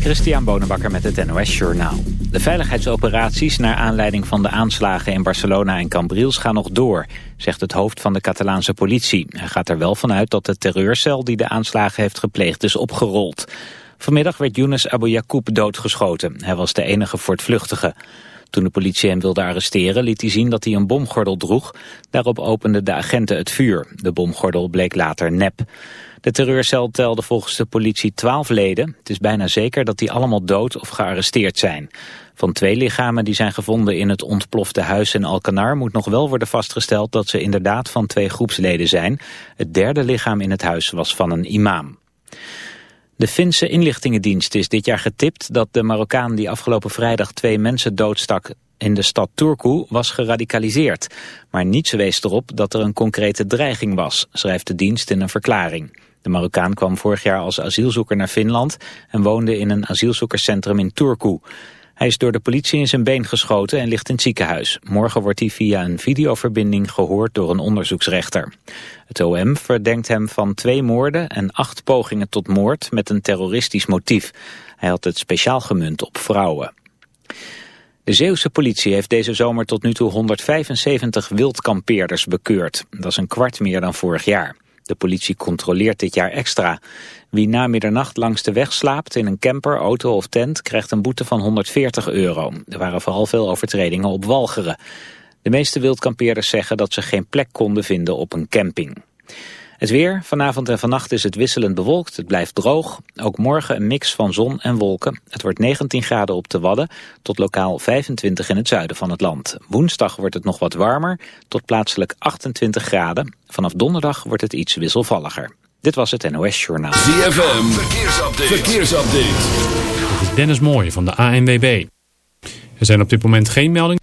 Christian Bonenbakker met het NOS Journaal. De veiligheidsoperaties naar aanleiding van de aanslagen in Barcelona en Cambrils gaan nog door, zegt het hoofd van de Catalaanse politie. Hij gaat er wel vanuit dat de terreurcel die de aanslagen heeft gepleegd is opgerold. Vanmiddag werd Younes Abu Yacoub doodgeschoten. Hij was de enige voortvluchtige. Toen de politie hem wilde arresteren liet hij zien dat hij een bomgordel droeg. Daarop openden de agenten het vuur. De bomgordel bleek later nep. De terreurcel telde volgens de politie twaalf leden. Het is bijna zeker dat die allemaal dood of gearresteerd zijn. Van twee lichamen die zijn gevonden in het ontplofte huis in Alkanar moet nog wel worden vastgesteld dat ze inderdaad van twee groepsleden zijn. Het derde lichaam in het huis was van een imam. De Finse inlichtingendienst is dit jaar getipt dat de Marokkaan die afgelopen vrijdag twee mensen doodstak in de stad Turku was geradicaliseerd. Maar niets wees erop dat er een concrete dreiging was, schrijft de dienst in een verklaring. De Marokkaan kwam vorig jaar als asielzoeker naar Finland en woonde in een asielzoekerscentrum in Turku. Hij is door de politie in zijn been geschoten en ligt in het ziekenhuis. Morgen wordt hij via een videoverbinding gehoord door een onderzoeksrechter. Het OM verdenkt hem van twee moorden en acht pogingen tot moord met een terroristisch motief. Hij had het speciaal gemunt op vrouwen. De Zeeuwse politie heeft deze zomer tot nu toe 175 wildkampeerders bekeurd. Dat is een kwart meer dan vorig jaar. De politie controleert dit jaar extra. Wie na middernacht langs de weg slaapt in een camper, auto of tent... krijgt een boete van 140 euro. Er waren vooral veel overtredingen op Walcheren. De meeste wildkampeerders zeggen dat ze geen plek konden vinden op een camping. Het weer, vanavond en vannacht is het wisselend bewolkt. Het blijft droog. Ook morgen een mix van zon en wolken. Het wordt 19 graden op de Wadden tot lokaal 25 in het zuiden van het land. Woensdag wordt het nog wat warmer tot plaatselijk 28 graden. Vanaf donderdag wordt het iets wisselvalliger. Dit was het NOS Journaal. ZFM, verkeersupdate. verkeersupdate. Dit is Dennis Mooij van de ANWB. Er zijn op dit moment geen meldingen.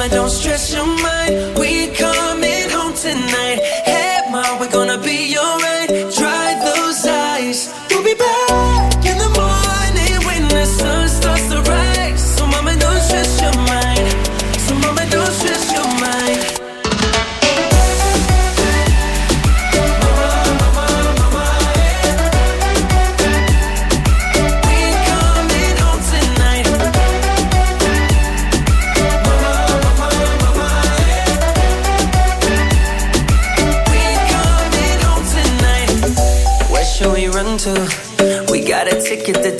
mama don't stress.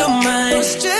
your mind.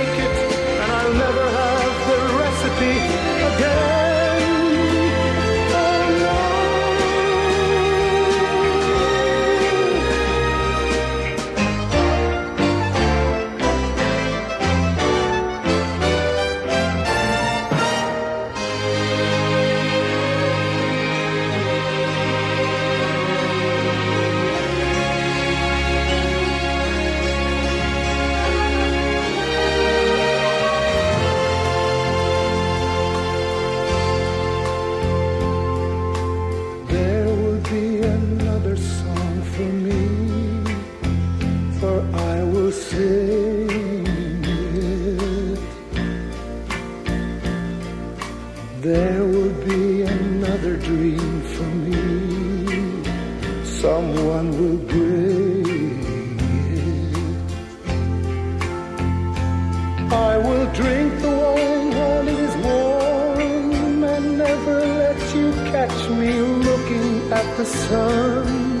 You catch me looking at the sun.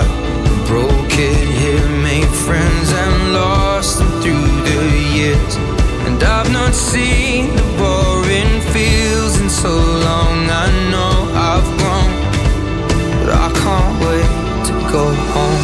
Seen the fields in so long. I know I've grown, but I can't wait to go home.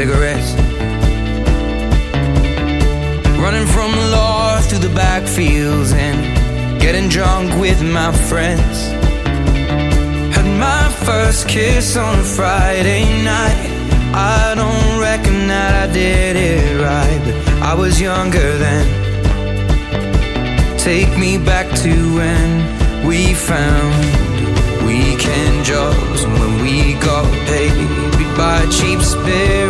Cigarettes. Running from the law through the backfields and getting drunk with my friends. Had my first kiss on a Friday night. I don't reckon that I did it right, but I was younger then. Take me back to when we found weekend jobs and when we got paid. Buy cheap spirits